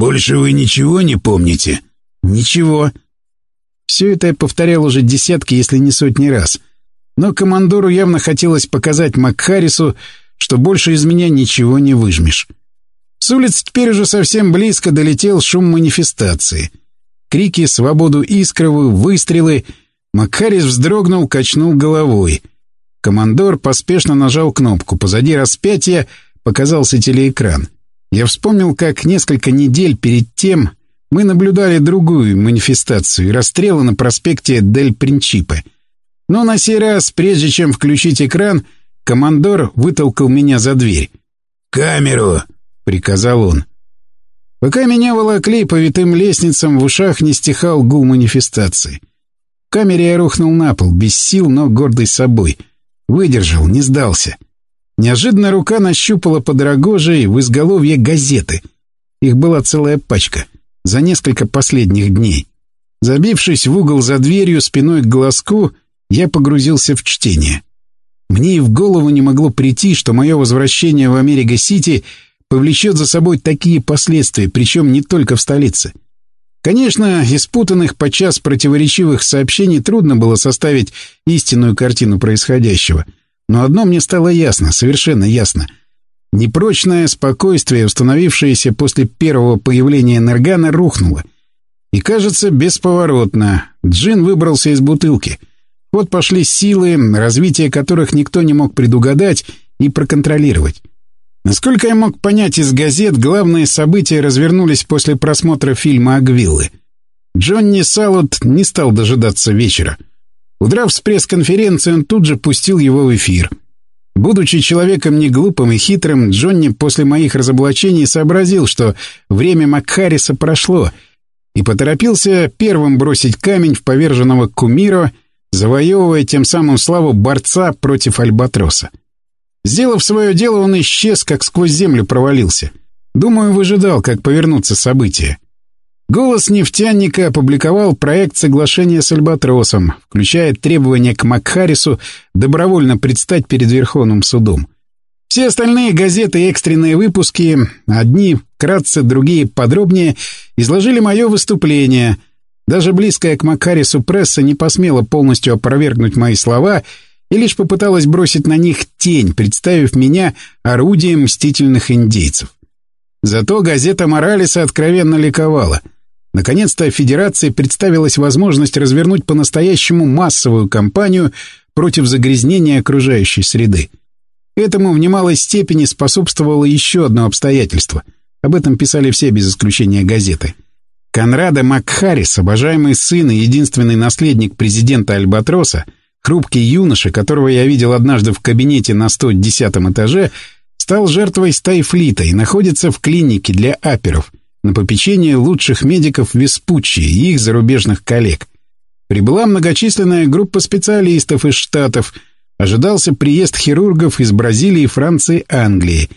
«Больше вы ничего не помните?» «Ничего». Все это я повторял уже десятки, если не сотни раз. Но командору явно хотелось показать Макхарису, что больше из меня ничего не выжмешь. С улиц теперь уже совсем близко долетел шум манифестации. Крики «Свободу Искрову!», выстрелы. Макхарис вздрогнул, качнул головой. Командор поспешно нажал кнопку. Позади распятия показался телеэкран. Я вспомнил, как несколько недель перед тем мы наблюдали другую манифестацию и расстрелы на проспекте Дель Принчипе. Но на сей раз, прежде чем включить экран, командор вытолкал меня за дверь. «Камеру!» — приказал он. Пока меня волокли по витым лестницам, в ушах не стихал гул манифестации. В камере я рухнул на пол, без сил, но гордый собой. Выдержал, не сдался. Неожиданно рука нащупала под рогожей в изголовье газеты. Их была целая пачка. За несколько последних дней. Забившись в угол за дверью спиной к глазку, я погрузился в чтение. Мне и в голову не могло прийти, что мое возвращение в Америка-Сити — повлечет за собой такие последствия, причем не только в столице. Конечно, из путанных подчас противоречивых сообщений трудно было составить истинную картину происходящего. Но одно мне стало ясно, совершенно ясно. Непрочное спокойствие, установившееся после первого появления Энергана, рухнуло. И, кажется, бесповоротно. Джин выбрался из бутылки. Вот пошли силы, развитие которых никто не мог предугадать и проконтролировать. Насколько я мог понять из газет, главные события развернулись после просмотра фильма «Агвиллы». Джонни Салут не стал дожидаться вечера. Удрав с пресс-конференции, он тут же пустил его в эфир. Будучи человеком не глупым и хитрым, Джонни после моих разоблачений сообразил, что время Макхариса прошло, и поторопился первым бросить камень в поверженного кумира, завоевывая тем самым славу борца против Альбатроса. Сделав свое дело, он исчез, как сквозь землю провалился. Думаю, выжидал, как повернуться события. «Голос нефтяника» опубликовал проект соглашения с Альбатросом, включая требования к Макхарису добровольно предстать перед Верховным судом. Все остальные газеты и экстренные выпуски, одни вкратце, другие подробнее, изложили мое выступление. Даже близкая к Макхарису пресса не посмела полностью опровергнуть мои слова — и лишь попыталась бросить на них тень, представив меня орудием мстительных индейцев. Зато газета Моралеса откровенно ликовала. Наконец-то Федерации представилась возможность развернуть по-настоящему массовую кампанию против загрязнения окружающей среды. Этому в немалой степени способствовало еще одно обстоятельство. Об этом писали все без исключения газеты. Конрада Макхарис, обожаемый сын и единственный наследник президента Альбатроса, Хрупкий юноша, которого я видел однажды в кабинете на 110 этаже, стал жертвой стайфлита и находится в клинике для аперов на попечении лучших медиков Веспуччи и их зарубежных коллег. Прибыла многочисленная группа специалистов из Штатов, ожидался приезд хирургов из Бразилии, Франции, Англии.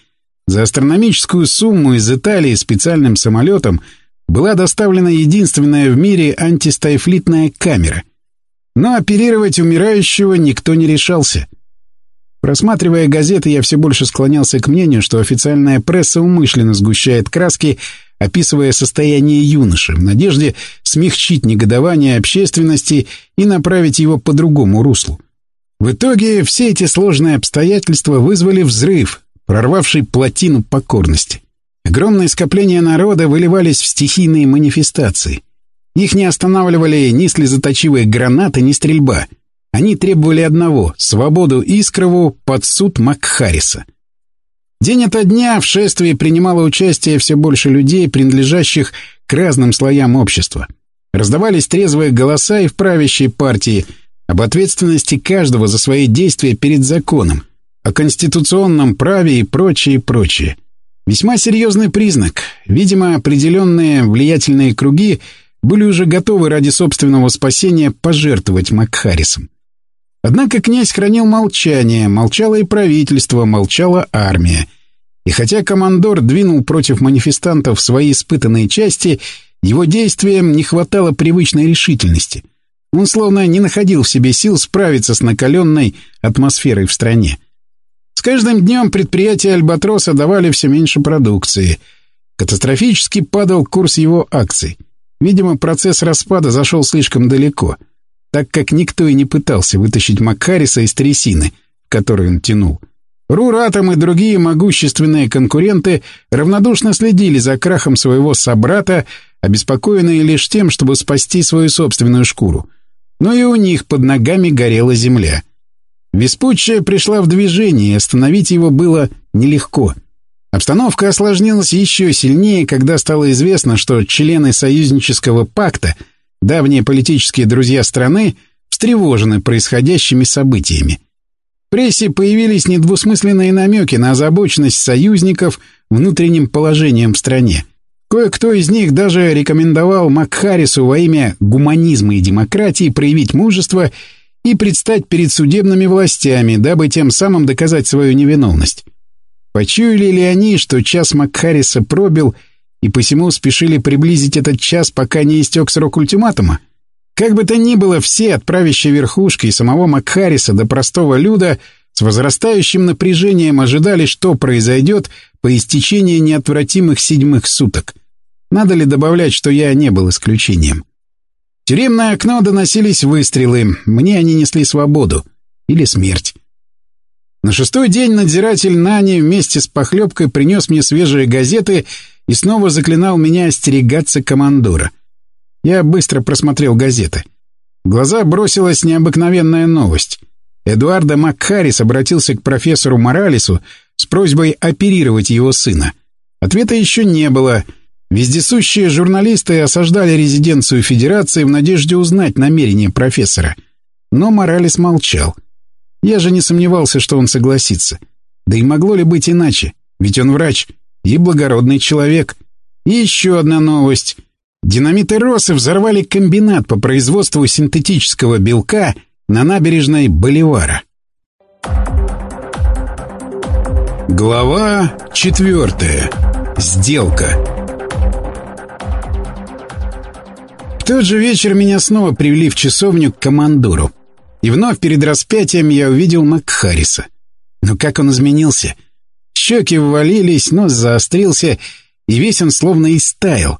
За астрономическую сумму из Италии специальным самолетом была доставлена единственная в мире антистайфлитная камера — но оперировать умирающего никто не решался. Просматривая газеты, я все больше склонялся к мнению, что официальная пресса умышленно сгущает краски, описывая состояние юноши, в надежде смягчить негодование общественности и направить его по другому руслу. В итоге все эти сложные обстоятельства вызвали взрыв, прорвавший плотину покорности. Огромные скопления народа выливались в стихийные манифестации — их не останавливали ни слезоточивые гранаты, ни стрельба. Они требовали одного — свободу Искрову под суд Макхариса. День ото дня в шествии принимало участие все больше людей, принадлежащих к разным слоям общества. Раздавались трезвые голоса и в правящей партии об ответственности каждого за свои действия перед законом, о конституционном праве и прочее, прочее. Весьма серьезный признак. Видимо, определенные влиятельные круги — были уже готовы ради собственного спасения пожертвовать Макхарисом. Однако князь хранил молчание, молчало и правительство, молчала армия. И хотя командор двинул против манифестантов свои испытанные части, его действиям не хватало привычной решительности. Он словно не находил в себе сил справиться с накаленной атмосферой в стране. С каждым днем предприятия «Альбатроса» давали все меньше продукции — Катастрофически падал курс его акций. Видимо, процесс распада зашел слишком далеко, так как никто и не пытался вытащить Макариса из трясины, в которой он тянул. Руратом и другие могущественные конкуренты равнодушно следили за крахом своего собрата, обеспокоенные лишь тем, чтобы спасти свою собственную шкуру. Но и у них под ногами горела земля. Веспуччия пришла в движение, и остановить его было нелегко. Обстановка осложнилась еще сильнее, когда стало известно, что члены союзнического пакта, давние политические друзья страны, встревожены происходящими событиями. В прессе появились недвусмысленные намеки на озабоченность союзников внутренним положением в стране. Кое-кто из них даже рекомендовал Макхарису во имя гуманизма и демократии проявить мужество и предстать перед судебными властями, дабы тем самым доказать свою невиновность. Почуяли ли они, что час Макхариса пробил, и посему спешили приблизить этот час, пока не истек срок ультиматума? Как бы то ни было, все от правящей и самого Макхариса до простого люда с возрастающим напряжением ожидали, что произойдет по истечении неотвратимых седьмых суток. Надо ли добавлять, что я не был исключением? В тюремное окно доносились выстрелы, мне они несли свободу или смерть. На шестой день надзиратель Нани вместе с похлебкой принес мне свежие газеты и снова заклинал меня остерегаться командора. Я быстро просмотрел газеты. В глаза бросилась необыкновенная новость. Эдуардо Макхарис обратился к профессору Моралесу с просьбой оперировать его сына. Ответа еще не было. Вездесущие журналисты осаждали резиденцию Федерации в надежде узнать намерения профессора. Но Моралес молчал. Я же не сомневался, что он согласится. Да и могло ли быть иначе? Ведь он врач и благородный человек. И еще одна новость. Динамиты Росы взорвали комбинат по производству синтетического белка на набережной Боливара. Глава четвертая. Сделка. В тот же вечер меня снова привели в часовню к командору. И вновь перед распятием я увидел Макхариса. Но как он изменился? Щеки ввалились, нос заострился, и весь он словно истаял.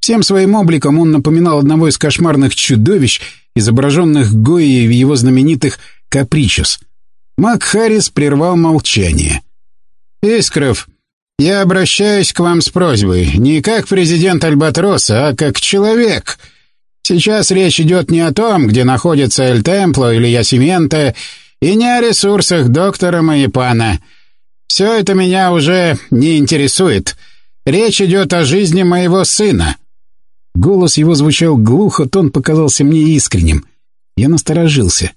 Всем своим обликом он напоминал одного из кошмарных чудовищ, изображенных Гоей в его знаменитых «Капричус». Макхарис прервал молчание. «Искров, я обращаюсь к вам с просьбой, не как президент Альбатроса, а как человек». Сейчас речь идет не о том, где находится Эль Темпло или Ясименте, и не о ресурсах доктора Маепана. Все это меня уже не интересует. Речь идет о жизни моего сына». Голос его звучал глухо, тон показался мне искренним. Я насторожился.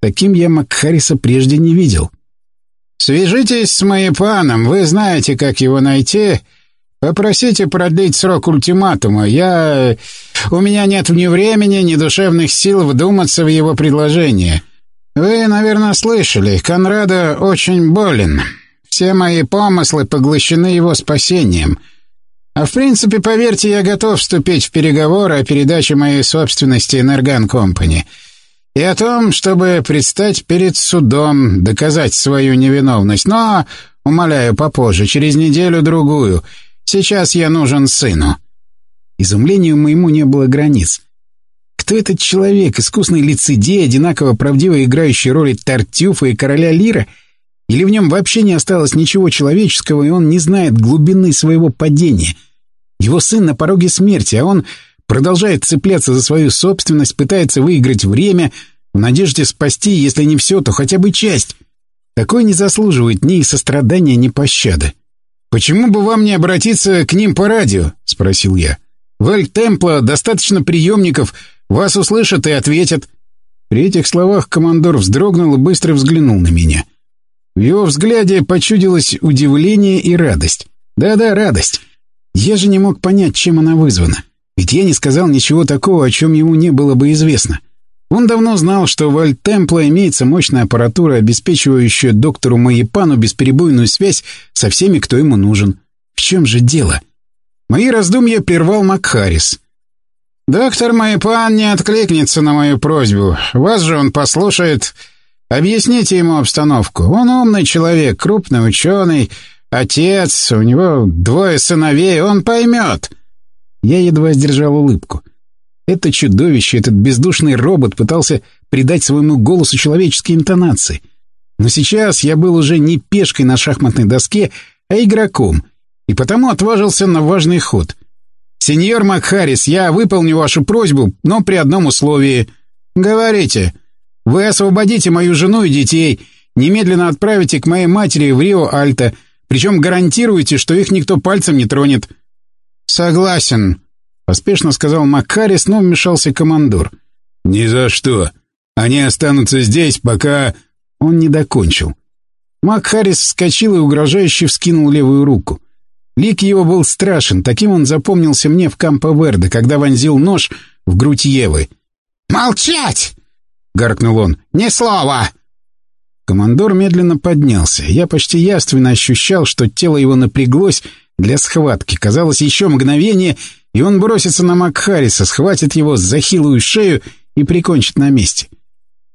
Таким я Макхариса прежде не видел. «Свяжитесь с Маепаном, вы знаете, как его найти. Попросите продлить срок ультиматума. Я... У меня нет ни времени, ни душевных сил вдуматься в его предложение. Вы, наверное, слышали, Конрадо очень болен. Все мои помыслы поглощены его спасением. А в принципе, поверьте, я готов вступить в переговоры о передаче моей собственности Энерган Компани. И о том, чтобы предстать перед судом, доказать свою невиновность. Но, умоляю, попозже, через неделю-другую — Сейчас я нужен сыну». Изумлению моему не было границ. Кто этот человек, искусный лицедей, одинаково правдиво играющий роли Тартюфа и короля Лира? Или в нем вообще не осталось ничего человеческого, и он не знает глубины своего падения? Его сын на пороге смерти, а он продолжает цепляться за свою собственность, пытается выиграть время в надежде спасти, если не все, то хотя бы часть. Такой не заслуживает ни сострадания, ни пощады. «Почему бы вам не обратиться к ним по радио?» — спросил я. «В Эль-Темпло достаточно приемников, вас услышат и ответят». При этих словах командор вздрогнул и быстро взглянул на меня. В его взгляде почудилось удивление и радость. Да-да, радость. Я же не мог понять, чем она вызвана. Ведь я не сказал ничего такого, о чем ему не было бы известно. — он давно знал, что в Альтемпло имеется мощная аппаратура, обеспечивающая доктору Маепану бесперебойную связь со всеми, кто ему нужен. В чем же дело? Мои раздумья прервал Макхарис. «Доктор Маепан не откликнется на мою просьбу. Вас же он послушает. Объясните ему обстановку. Он умный человек, крупный ученый, Отец, у него двое сыновей, он поймет. Я едва сдержал улыбку. Это чудовище, этот бездушный робот пытался придать своему голосу человеческие интонации. Но сейчас я был уже не пешкой на шахматной доске, а игроком, и потому отважился на важный ход. «Сеньор Макхарис, я выполню вашу просьбу, но при одном условии. Говорите. Вы освободите мою жену и детей, немедленно отправите к моей матери в Рио-Альто, причем гарантируете, что их никто пальцем не тронет». «Согласен», — поспешно сказал Макхарис, но вмешался командор. «Ни за что. Они останутся здесь, пока...» Он не докончил. Макхарис вскочил и угрожающе вскинул левую руку. Лик его был страшен, таким он запомнился мне в Кампо-Верде, когда вонзил нож в грудь Евы. «Молчать!» — гаркнул он. «Ни слова!» Командор медленно поднялся. Я почти явственно ощущал, что тело его напряглось для схватки. Казалось, еще мгновение, и он бросится на Макхариса, схватит его за хилую шею и прикончит на месте.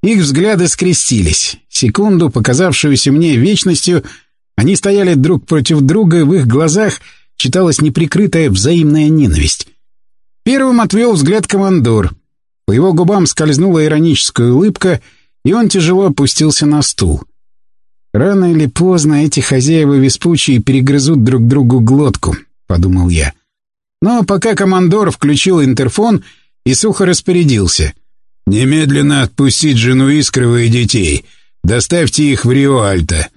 Их взгляды скрестились. Секунду, показавшуюся мне вечностью, они стояли друг против друга, и в их глазах читалась неприкрытая взаимная ненависть. Первым отвел взгляд командор. По его губам скользнула ироническая улыбка, и он тяжело опустился на стул. «Рано или поздно эти хозяева веспучие перегрызут друг другу глотку», — подумал я. Но пока командор включил интерфон и сухо распорядился. «Немедленно отпустить жену Искрова и детей. Доставьте их в Рио-Альто.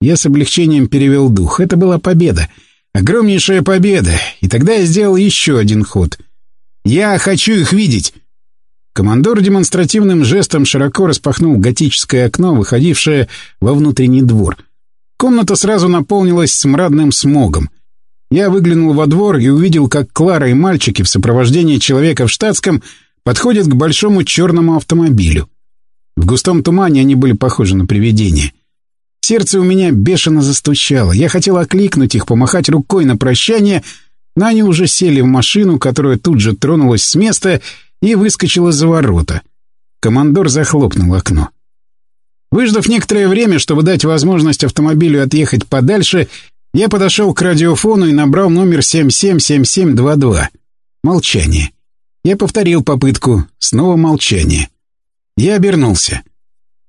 Я с облегчением перевел дух. Это была победа. Огромнейшая победа. И тогда я сделал еще один ход. «Я хочу их видеть!» Командор демонстративным жестом широко распахнул готическое окно, выходившее во внутренний двор. Комната сразу наполнилась смрадным смогом. Я выглянул во двор и увидел, как Клара и мальчики в сопровождении человека в штатском подходят к большому черному автомобилю. В густом тумане они были похожи на привидения. Сердце у меня бешено застучало. Я хотел окликнуть их, помахать рукой на прощание, но они уже сели в машину, которая тут же тронулась с места и выскочила за ворота. Командор захлопнул окно. Выждав некоторое время, чтобы дать возможность автомобилю отъехать подальше, я подошел к радиофону и набрал номер 777722. Молчание. Я повторил попытку. Снова молчание. Я обернулся.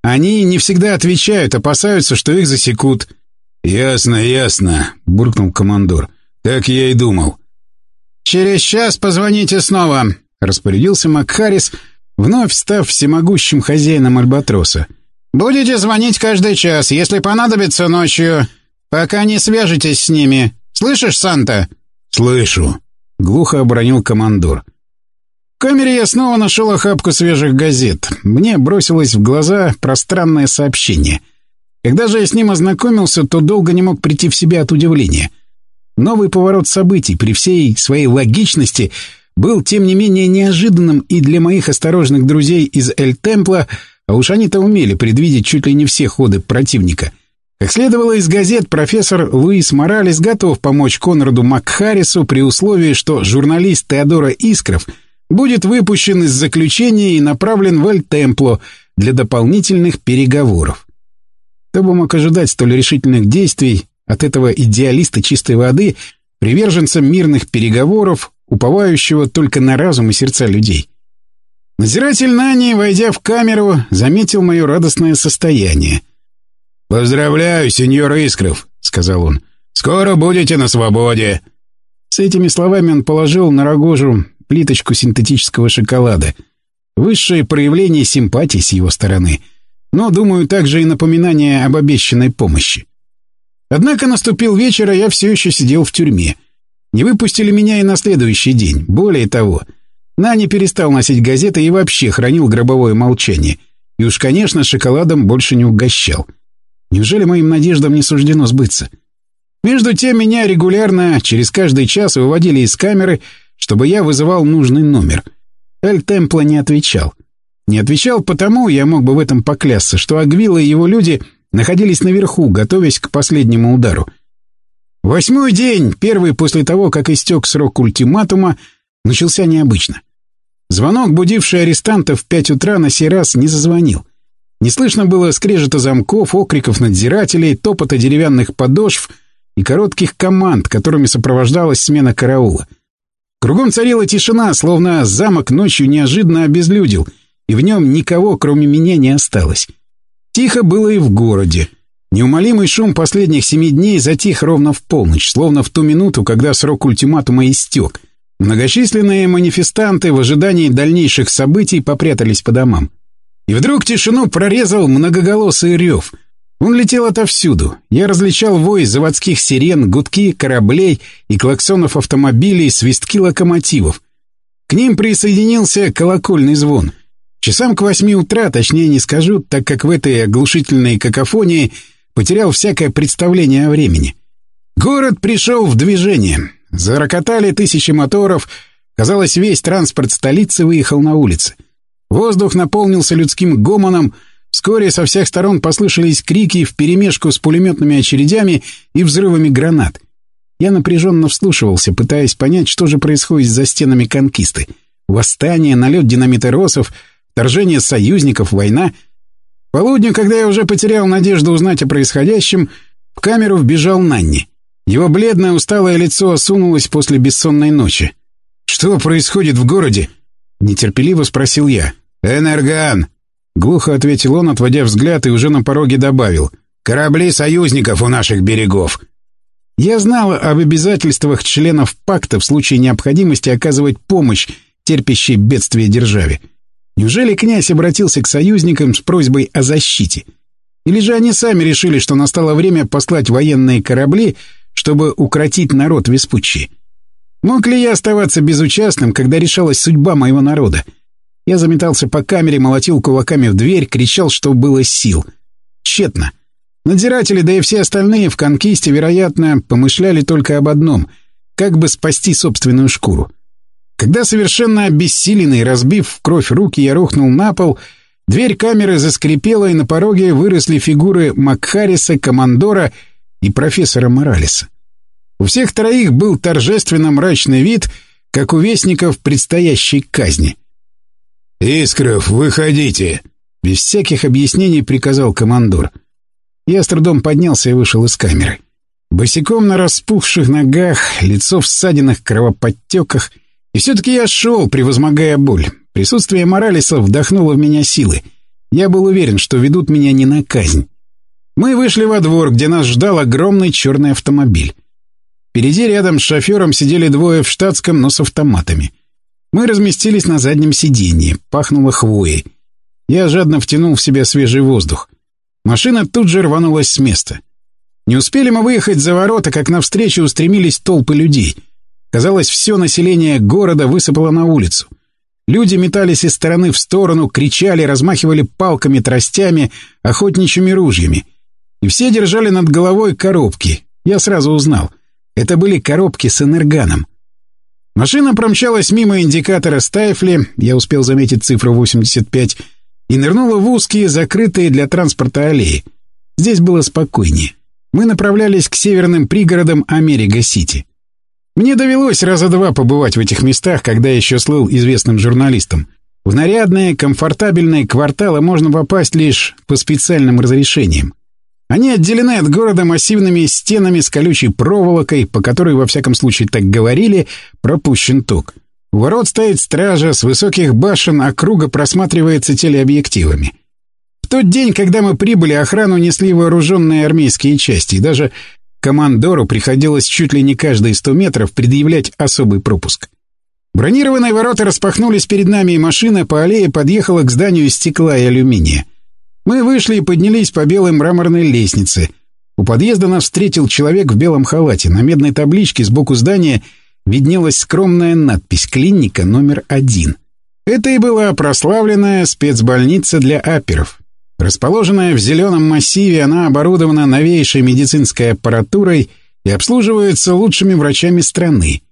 Они не всегда отвечают, опасаются, что их засекут. «Ясно, ясно», — буркнул командор. «Так я и думал». «Через час позвоните снова», — распорядился Макхарис, вновь став всемогущим хозяином Альбатроса. «Будете звонить каждый час, если понадобится ночью, пока не свяжетесь с ними. Слышишь, Санта?» «Слышу», — глухо обронил командор. В камере я снова нашел охапку свежих газет. Мне бросилось в глаза пространное сообщение. Когда же я с ним ознакомился, то долго не мог прийти в себя от удивления. Новый поворот событий при всей своей логичности был, тем не менее, неожиданным и для моих осторожных друзей из Эль-Темпла, а уж они-то умели предвидеть чуть ли не все ходы противника. Как следовало из газет, профессор Луис Моралес готов помочь Конраду Макхарису при условии, что журналист Теодора Искров — будет выпущен из заключения и направлен в Эль-Темпло для дополнительных переговоров. Кто бы мог ожидать столь решительных действий от этого идеалиста чистой воды, приверженца мирных переговоров, уповающего только на разум и сердца людей? Надзиратель Нани, войдя в камеру, заметил мое радостное состояние. «Поздравляю, сеньор Искров», — сказал он. «Скоро будете на свободе». С этими словами он положил на рогожу плиточку синтетического шоколада. Высшее проявление симпатии с его стороны. Но, думаю, также и напоминание об обещанной помощи. Однако наступил вечер, а я все еще сидел в тюрьме. Не выпустили меня и на следующий день. Более того, Нани перестал носить газеты и вообще хранил гробовое молчание. И уж, конечно, шоколадом больше не угощал. Неужели моим надеждам не суждено сбыться? Между тем меня регулярно, через каждый час, выводили из камеры чтобы я вызывал нужный номер. Эль Темпла не отвечал. Не отвечал потому, я мог бы в этом поклясться, что Агвила и его люди находились наверху, готовясь к последнему удару. Восьмой день, первый после того, как истек срок ультиматума, начался необычно. Звонок, будивший арестантов в пять утра, на сей раз не зазвонил. Не слышно было скрежета замков, окриков надзирателей, топота деревянных подошв, и коротких команд, которыми сопровождалась смена караула. Кругом царила тишина, словно замок ночью неожиданно обезлюдил, и в нем никого, кроме меня, не осталось. Тихо было и в городе. Неумолимый шум последних семи дней затих ровно в полночь, словно в ту минуту, когда срок ультиматума истек. Многочисленные манифестанты в ожидании дальнейших событий попрятались по домам. И вдруг тишину прорезал многоголосый рев. Он летел отовсюду. Я различал вой заводских сирен, гудки кораблей и клаксонов автомобилей, свистки локомотивов. К ним присоединился колокольный звон. Часам к восьми утра, точнее не скажу, так как в этой оглушительной какофонии потерял всякое представление о времени. Город пришел в движение. Зарокотали тысячи моторов. Казалось, весь транспорт столицы выехал на улицы. Воздух наполнился людским гомоном. Вскоре со всех сторон послышались крики вперемешку с пулеметными очередями и взрывами гранат. Я напряженно вслушивался, пытаясь понять, что же происходит за стенами конкисты. Восстание, налет динамитеросов, вторжение союзников, война — полудню, когда я уже потерял надежду узнать о происходящем, в камеру вбежал Нанни. Его бледное усталое лицо осунулось после бессонной ночи. «Что происходит в городе?» — нетерпеливо спросил я. «Энерган!» — глухо ответил он, отводя взгляд, и уже на пороге добавил. «Корабли союзников у наших берегов!» Я знал об обязательствах членов пакта в случае необходимости оказывать помощь терпящей бедствие державе. Неужели князь обратился к союзникам с просьбой о защите? Или же они сами решили, что настало время послать военные корабли, чтобы укротить народ Веспуччи? Мог ли я оставаться безучастным, когда решалась судьба моего народа? Я заметался по камере, молотил кулаками в дверь, кричал, что было сил. Тщетно. Надзиратели, да и все остальные в конкисте, вероятно, помышляли только об одном — как бы спасти собственную шкуру. Когда совершенно обессиленный, разбив в кровь руки, я рухнул на пол, дверь камеры заскрипела, и на пороге выросли фигуры Макхариса, командора и профессора Моралеса. У всех троих был торжественно мрачный вид, как у вестников предстоящей казни. «Искров, выходите!» Без всяких объяснений приказал командор. Я с трудом поднялся и вышел из камеры. Босиком на распухших ногах, лицо в ссадинах, кровоподтеках — и все-таки я шел, превозмогая боль. Присутствие Моралеса вдохнуло в меня силы. Я был уверен, что ведут меня не на казнь. Мы вышли во двор, где нас ждал огромный черный автомобиль. Впереди рядом с шофером сидели двое в штатском, но с автоматами. Мы разместились на заднем сиденье, пахнуло хвоей. Я жадно втянул в себя свежий воздух. Машина тут же рванулась с места. Не успели мы выехать за ворота, как навстречу устремились толпы людей — Казалось, все население города высыпало на улицу. Люди метались из стороны в сторону, кричали, размахивали палками, тростями, охотничьими ружьями. И все держали над головой коробки. Я сразу узнал. Это были коробки с энерганом. Машина промчалась мимо индикатора Стайфли, я успел заметить цифру 85, и нырнула в узкие, закрытые для транспорта аллеи. Здесь было спокойнее. Мы направлялись к северным пригородам Америка-Сити. Мне довелось раза два побывать в этих местах, когда еще слыл известным журналистом. В нарядные, комфортабельные кварталы можно попасть лишь по специальным разрешениям. Они отделены от города массивными стенами с колючей проволокой, по которой, во всяком случае, так говорили, пропущен ток. У ворот стоит стража, с высоких башен округа просматривается телеобъективами. В тот день, когда мы прибыли, охрану несли вооруженные армейские части, и даже Командору приходилось чуть ли не каждые сто метров предъявлять особый пропуск. Бронированные ворота распахнулись перед нами, и машина по аллее подъехала к зданию из стекла и алюминия. Мы вышли и поднялись по белой мраморной лестнице. У подъезда нас встретил человек в белом халате. На медной табличке сбоку здания виднелась скромная надпись «Клиника номер один». Это и была прославленная спецбольница для аперов. Расположенная в зеленом массиве, она оборудована новейшей медицинской аппаратурой и обслуживается лучшими врачами страны.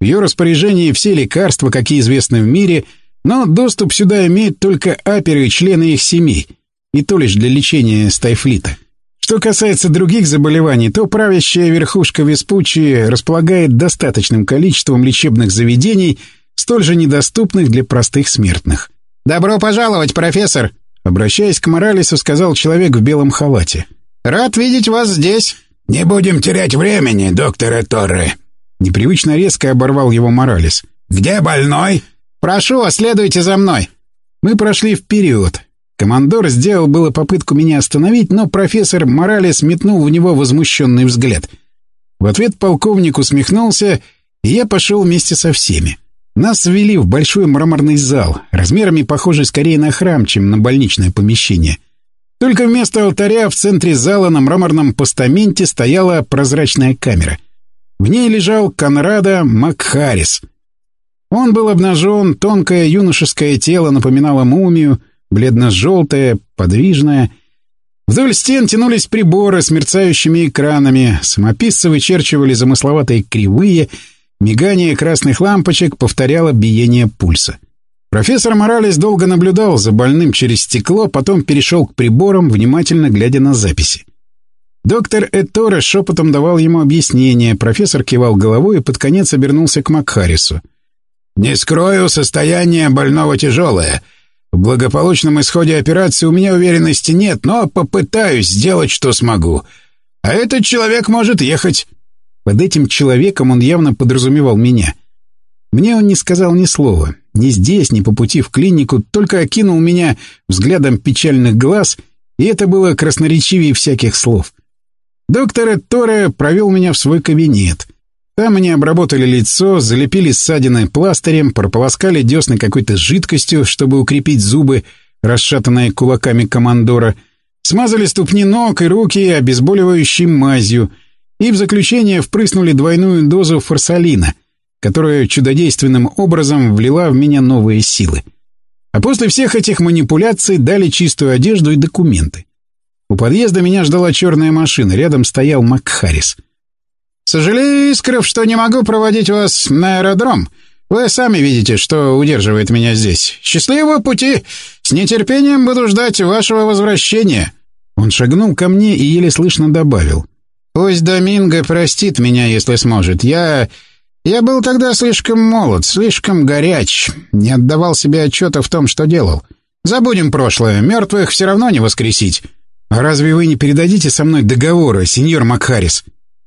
В ее распоряжении все лекарства, какие известны в мире, но доступ сюда имеют только аперы и члены их семей, и то лишь для лечения стайфлита. Что касается других заболеваний, то правящая верхушка Веспуччи располагает достаточным количеством лечебных заведений, столь же недоступных для простых смертных. «Добро пожаловать, профессор!» Обращаясь к Моралесу, сказал человек в белом халате. «Рад видеть вас здесь». «Не будем терять времени, доктор Торре!» Непривычно резко оборвал его Моралес. «Где больной?» «Прошу, следуйте за мной!» Мы прошли вперед. Командор сделал было попытку меня остановить, но профессор Моралес метнул в него возмущенный взгляд. В ответ полковник усмехнулся, и я пошел вместе со всеми. Нас ввели в большой мраморный зал, размерами похожий скорее на храм, чем на больничное помещение. Только вместо алтаря в центре зала на мраморном постаменте стояла прозрачная камера. В ней лежал Конрада Макхарис. Он был обнажен, тонкое юношеское тело напоминало мумию, бледно-желтое, подвижное. Вдоль стен тянулись приборы с мерцающими экранами, самописцы вычерчивали замысловатые кривые — Мигание красных лампочек повторяло биение пульса. Профессор Моралес долго наблюдал за больным через стекло, потом перешел к приборам, внимательно глядя на записи. Доктор Эторе шепотом давал ему объяснение, профессор кивал головой и под конец обернулся к Макхарису. «Не скрою, состояние больного тяжелое. В благополучном исходе операции у меня уверенности нет, но попытаюсь сделать, что смогу. А этот человек может ехать. Под этим человеком он явно подразумевал меня. Мне он не сказал ни слова. Ни здесь, ни по пути в клинику, только окинул меня взглядом печальных глаз, и это было красноречивее всяких слов. Доктор Торе провел меня в свой кабинет. Там они обработали лицо, залепили ссадины пластырем, прополоскали десны какой-то жидкостью, чтобы укрепить зубы, расшатанные кулаками командора, смазали ступни ног и руки обезболивающей мазью — и в заключение впрыснули двойную дозу форсалина, которая чудодейственным образом влила в меня новые силы. А после всех этих манипуляций дали чистую одежду и документы. У подъезда меня ждала черная машина, рядом стоял Макхарис. «Сожалею, Искров, что не могу проводить вас на аэродром. Вы сами видите, что удерживает меня здесь. Счастливого пути! С нетерпением буду ждать вашего возвращения!» Он шагнул ко мне и еле слышно добавил. Пусть Доминго простит меня, если сможет. Я... Я был тогда слишком молод, слишком горяч, не отдавал себе отчета в том, что делал. Забудем прошлое, мертвых все равно не воскресить. А разве вы не передадите со мной договора, сеньор Макхарис?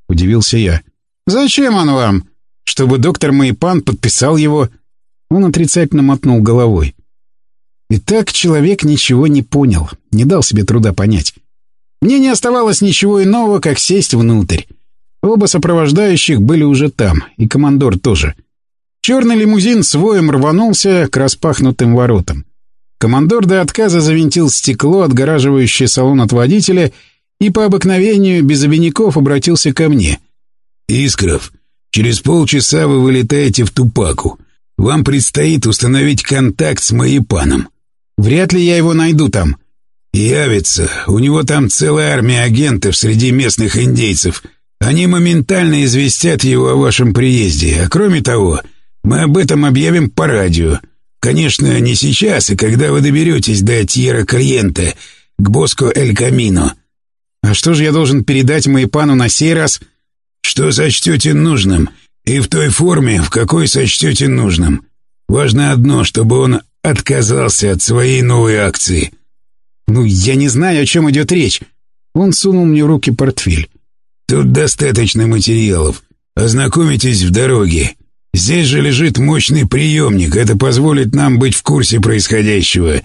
Удивился я. Зачем он вам? Чтобы доктор Майпан подписал его. Он отрицательно мотнул головой. И так человек ничего не понял, не дал себе труда понять. Мне не оставалось ничего иного, как сесть внутрь. Оба сопровождающих были уже там, и командор тоже. Черный лимузин с воем рванулся к распахнутым воротам. Командор до отказа завинтил стекло, отгораживающее салон от водителя, и по обыкновению без обиняков обратился ко мне. «Искров, через полчаса вы вылетаете в Тупаку. Вам предстоит установить контакт с Маепаном». «Вряд ли я его найду там», «Явится. У него там целая армия агентов среди местных индейцев. Они моментально известят его о вашем приезде. А кроме того, мы об этом объявим по радио. Конечно, не сейчас, и когда вы доберетесь до Тьера Кальенте, к Боско Эль Камино». «А что же я должен передать Майпану на сей раз?» «Что сочтете нужным, и в той форме, в какой сочтете нужным. Важно одно, чтобы он отказался от своей новой акции». «Ну, я не знаю, о чем идет речь». Он сунул мне в руки портфель. «Тут достаточно материалов. Ознакомитесь в дороге. Здесь же лежит мощный приемник. Это позволит нам быть в курсе происходящего.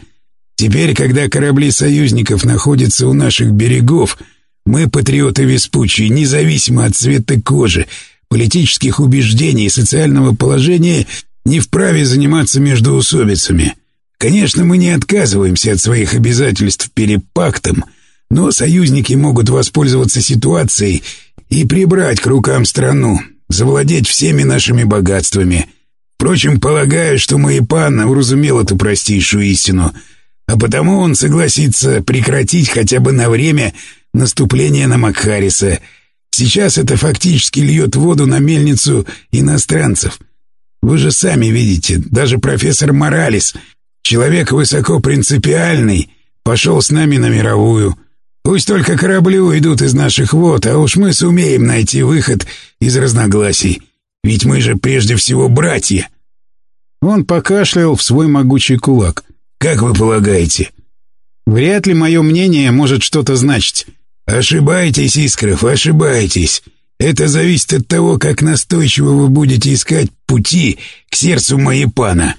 Теперь, когда корабли союзников находятся у наших берегов, мы, патриоты Веспуччи, независимо от цвета кожи, политических убеждений и социального положения, не вправе заниматься междоусобицами». Конечно, мы не отказываемся от своих обязательств перед пактом, но союзники могут воспользоваться ситуацией и прибрать к рукам страну, завладеть всеми нашими богатствами. Впрочем, полагаю, что Маипан уразумел эту простейшую истину, а потому он согласится прекратить хотя бы на время наступление на Макхариса. Сейчас это фактически льет воду на мельницу иностранцев. Вы же сами видите, даже профессор Моралес — Человек высоко принципиальный, пошел с нами на мировую. Пусть только корабли уйдут из наших вод, а уж мы сумеем найти выход из разногласий. Ведь мы же прежде всего братья». Он покашлял в свой могучий кулак. «Как вы полагаете?» «Вряд ли мое мнение может что-то значить. Ошибаетесь, Искров, ошибаетесь. Это зависит от того, как настойчиво вы будете искать пути к сердцу Маепана.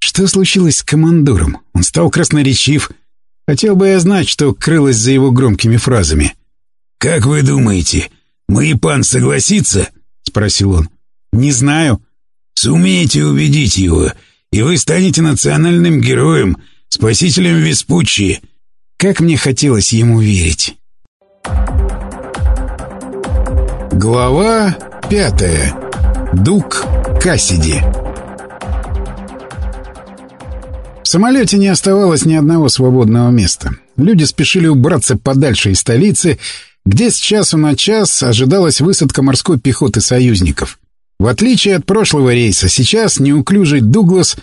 Что случилось с командором? Он стал красноречив. Хотел бы я знать, что крылось за его громкими фразами. «Как вы думаете, Маепан согласится?» — спросил он. «Не знаю». «Сумеете убедить его, и вы станете национальным героем, спасителем Веспуччи». Как мне хотелось ему верить. Глава пятая. Дук Кассиди. В самолете не оставалось ни одного свободного места. Люди спешили убраться подальше из столицы, где с часу на час ожидалась высадка морской пехоты союзников. В отличие от прошлого рейса, сейчас неуклюжий Дуглас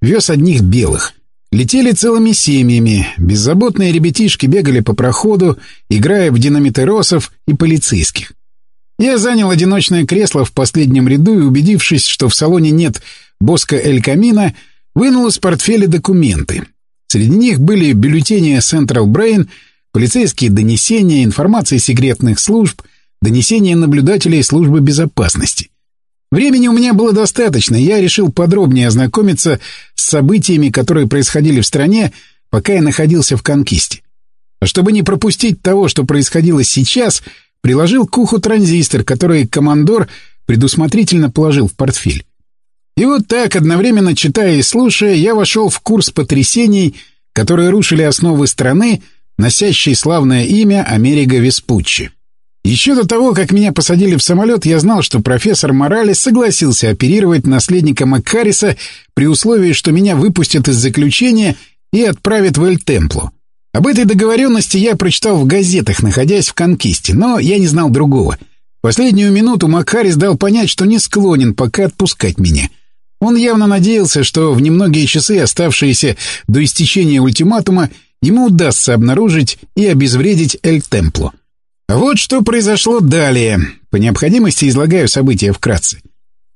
вез одних белых. Летели целыми семьями, беззаботные ребятишки бегали по проходу, играя в динамитеросов и полицейских. Я занял одиночное кресло в последнем ряду и, убедившись, что в салоне нет Боска Эль Камина, вынул из портфеля документы. Среди них были бюллетени Central Brain, полицейские донесения, информация секретных служб, донесения наблюдателей службы безопасности. Времени у меня было достаточно, и я решил подробнее ознакомиться с событиями, которые происходили в стране, пока я находился в Конкисте. А чтобы не пропустить того, что происходило сейчас, Приложил к уху транзистор, который командор предусмотрительно положил в портфель. И вот так, одновременно читая и слушая, я вошел в курс потрясений, которые рушили основы страны, носящей славное имя Америка Веспуччи. Еще до того, как меня посадили в самолет, я знал, что профессор Моралес согласился оперировать наследника Маккариса при условии, что меня выпустят из заключения и отправят в Эль-Темпло. Об этой договоренности я прочитал в газетах, находясь в Конкисте, но я не знал другого. Последнюю минуту Макхарис дал понять, что не склонен пока отпускать меня. Он явно надеялся, что в немногие часы, оставшиеся до истечения ультиматума, ему удастся обнаружить и обезвредить Эль Темпло. Вот что произошло далее. По необходимости излагаю события вкратце.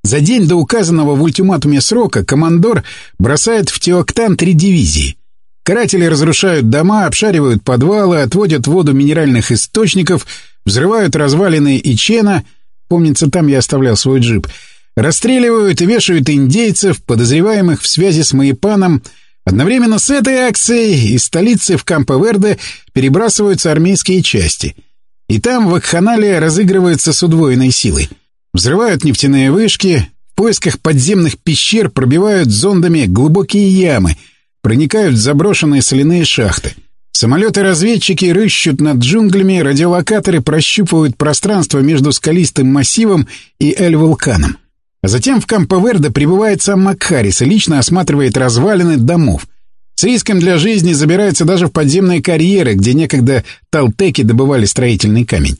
За день до указанного в ультиматуме срока командор бросает в Теоктан три дивизии — Каратели разрушают дома, обшаривают подвалы, отводят воду минеральных источников, взрывают развалины Ичена, помнится, там я оставлял свой джип, расстреливают и вешают индейцев, подозреваемых в связи с Маипаном. Одновременно с этой акцией из столицы в Кампо-Верде перебрасываются армейские части. И там в Акханале разыгрывается с удвоенной силой. Взрывают нефтяные вышки, в поисках подземных пещер пробивают зондами глубокие ямы — проникают в заброшенные соляные шахты. Самолеты-разведчики рыщут над джунглями, радиолокаторы прощупывают пространство между скалистым массивом и Эль-Вулканом. А затем в Камповерде прибывает сам Макхарис и лично осматривает развалины домов. С риском для жизни забирается даже в подземные карьеры, где некогда талтеки добывали строительный камень.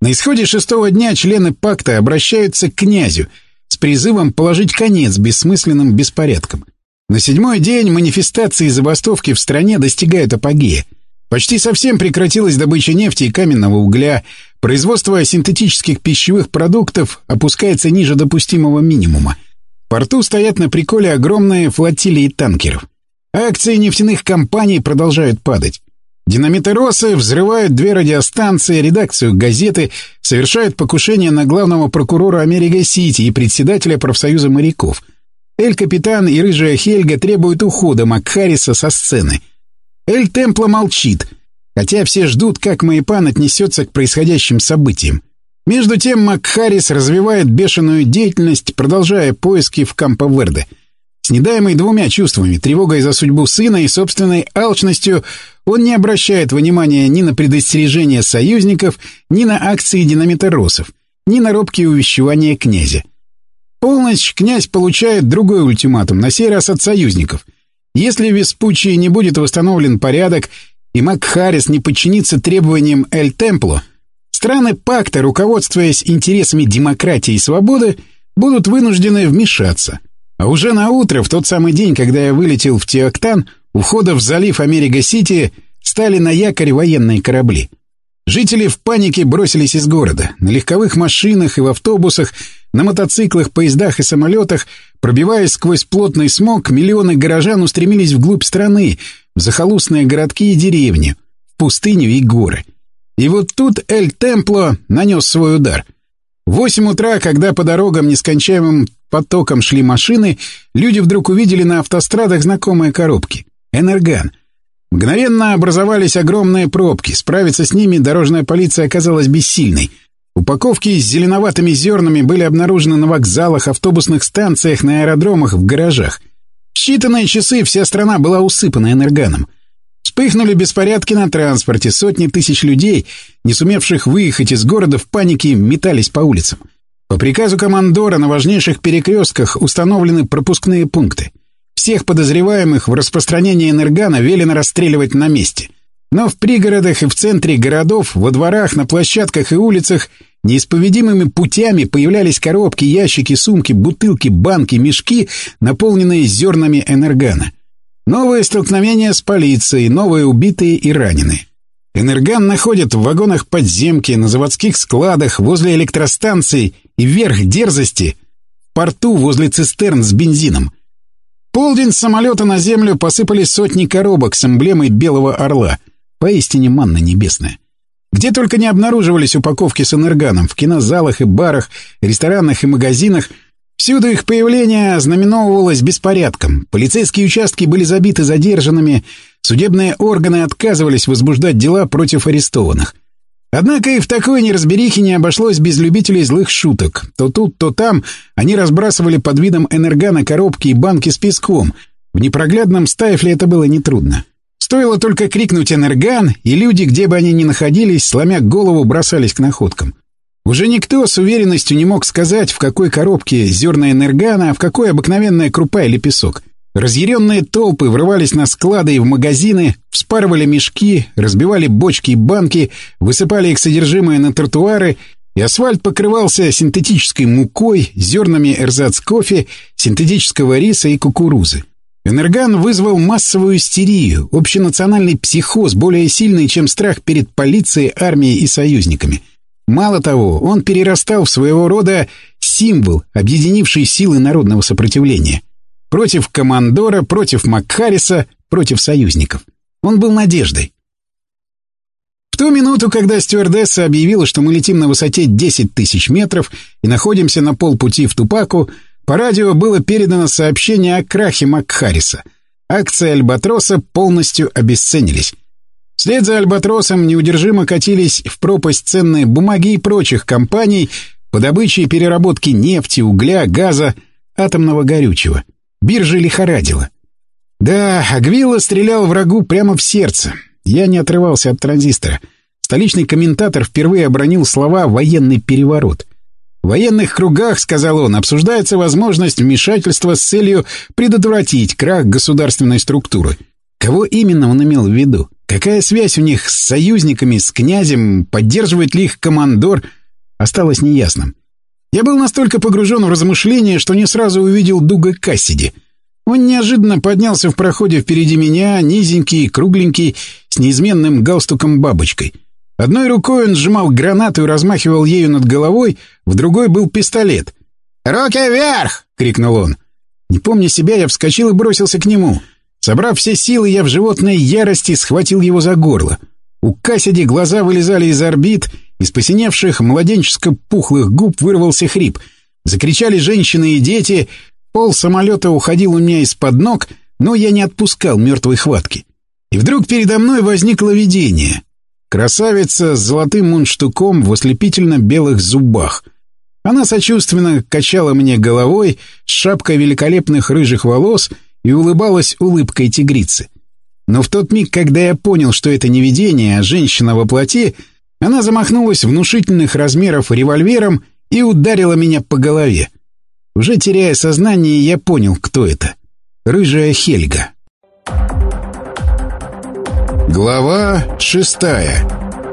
На исходе шестого дня члены пакта обращаются к князю с призывом положить конец бессмысленным беспорядкам. На седьмой день манифестации и забастовки в стране достигают апогея. Почти совсем прекратилась добыча нефти и каменного угля, производство синтетических пищевых продуктов опускается ниже допустимого минимума. В порту стоят на приколе огромные флотилии танкеров. Акции нефтяных компаний продолжают падать. Динамитеросы взрывают две радиостанции, редакцию газеты, совершают покушение на главного прокурора Америка-Сити и председателя профсоюза моряков — Эль-Капитан и рыжая Хельга требуют ухода Макхариса со сцены. Эль Темпла молчит, хотя все ждут, как Майпан отнесется к происходящим событиям. Между тем Макхарис развивает бешеную деятельность, продолжая поиски в Кампо-Верде. С недаемой двумя чувствами, тревогой за судьбу сына и собственной алчностью, он не обращает внимания ни на предостережения союзников, ни на акции динамиторосов, ни на робкие увещевания князя полночь князь получает другой ультиматум, на сей раз от союзников. Если в Веспуччи не будет восстановлен порядок и Макхарис не подчинится требованиям Эль Темпло, страны пакта, руководствуясь интересами демократии и свободы, будут вынуждены вмешаться. А уже на утро, в тот самый день, когда я вылетел в Теоктан, у входа в залив Америка-Сити стали на якорь военные корабли. Жители в панике бросились из города. На легковых машинах и в автобусах – на мотоциклах, поездах и самолетах, пробиваясь сквозь плотный смог, миллионы горожан устремились вглубь страны, в захолустные городки и деревни, в пустыню и горы. И вот тут Эль Темпло нанес свой удар. В восемь утра, когда по дорогам нескончаемым потоком шли машины, люди вдруг увидели на автострадах знакомые коробки. Энерган. Мгновенно образовались огромные пробки. Справиться с ними дорожная полиция оказалась бессильной. Упаковки с зеленоватыми зернами были обнаружены на вокзалах, автобусных станциях, на аэродромах, в гаражах. В считанные часы вся страна была усыпана энерганом. Вспыхнули беспорядки на транспорте, сотни тысяч людей, не сумевших выехать из города в панике, метались по улицам. По приказу командора на важнейших перекрестках установлены пропускные пункты. Всех подозреваемых в распространении энергана велено расстреливать на месте. Но в пригородах и в центре городов, во дворах, на площадках и улицах неисповедимыми путями появлялись коробки, ящики, сумки, бутылки, банки, мешки, наполненные зернами энергана. Новые столкновения с полицией, новые убитые и раненые. Энерган находят в вагонах подземки, на заводских складах, возле электростанций и вверх дерзости в порту возле цистерн с бензином. Полдень самолета на землю посыпали сотни коробок с эмблемой Белого Орла. Поистине манна небесная. Где только не обнаруживались упаковки с энерганом, в кинозалах и барах, ресторанах и магазинах — Всюду их появление знаменовывалось беспорядком. Полицейские участки были забиты задержанными, судебные органы отказывались возбуждать дела против арестованных. Однако и в такой неразберихе не обошлось без любителей злых шуток. То тут, то там они разбрасывали под видом энергана коробки и банки с песком. В непроглядном стайфле это было нетрудно. Стоило только крикнуть «энерган», и люди, где бы они ни находились, сломя голову, бросались к находкам. Уже никто с уверенностью не мог сказать, в какой коробке зерна энергана, а в какой обыкновенная крупа или песок. Разъяренные толпы врывались на склады и в магазины, вспарывали мешки, разбивали бочки и банки, высыпали их содержимое на тротуары, и асфальт покрывался синтетической мукой, зернами эрзац-кофе, синтетического риса и кукурузы. Энерган вызвал массовую истерию, общенациональный психоз, более сильный, чем страх перед полицией, армией и союзниками — Мало того, он перерастал в своего рода символ, объединивший силы народного сопротивления. Против командора, против Макхариса, против союзников. Он был надеждой. В ту минуту, когда стюардесса объявила, что мы летим на высоте 10 тысяч метров и находимся на полпути в Тупаку, по радио было передано сообщение о крахе Макхариса. Акции Альбатроса полностью обесценились. Вслед за «Альбатросом» неудержимо катились в пропасть ценные бумаги и прочих компаний по добыче и переработке нефти, угля, газа, атомного горючего. Биржа лихорадила. Да, Агвилла стрелял врагу прямо в сердце. Я не отрывался от транзистора. Столичный комментатор впервые обронил слова «военный переворот». В военных кругах, сказал он, обсуждается возможность вмешательства с целью предотвратить крах государственной структуры. Кого именно он имел в виду? Какая связь у них с союзниками, с князем, поддерживает ли их командор, осталось неясным. Я был настолько погружен в размышления, что не сразу увидел Дуга Кассиди. Он неожиданно поднялся в проходе впереди меня, низенький, кругленький, с неизменным галстуком-бабочкой. Одной рукой он сжимал гранату и размахивал ею над головой, в другой был пистолет. «Руки вверх!» — крикнул он. Не помня себя, я вскочил и бросился к нему — Собрав все силы, я в животной ярости схватил его за горло. У Кассиди глаза вылезали из орбит, из посиневших младенческо-пухлых губ вырвался хрип. Закричали женщины и дети. Пол самолета уходил у меня из-под ног, но я не отпускал мертвой хватки. И вдруг передо мной возникло видение. Красавица с золотым мундштуком в ослепительно-белых зубах. Она сочувственно качала мне головой с шапкой великолепных рыжих волос — и улыбалась улыбкой тигрицы. Но в тот миг, когда я понял, что это не видение, а женщина во плоти, она замахнулась внушительных размеров револьвером и ударила меня по голове. Уже теряя сознание, я понял, кто это. Рыжая Хельга. Глава шестая.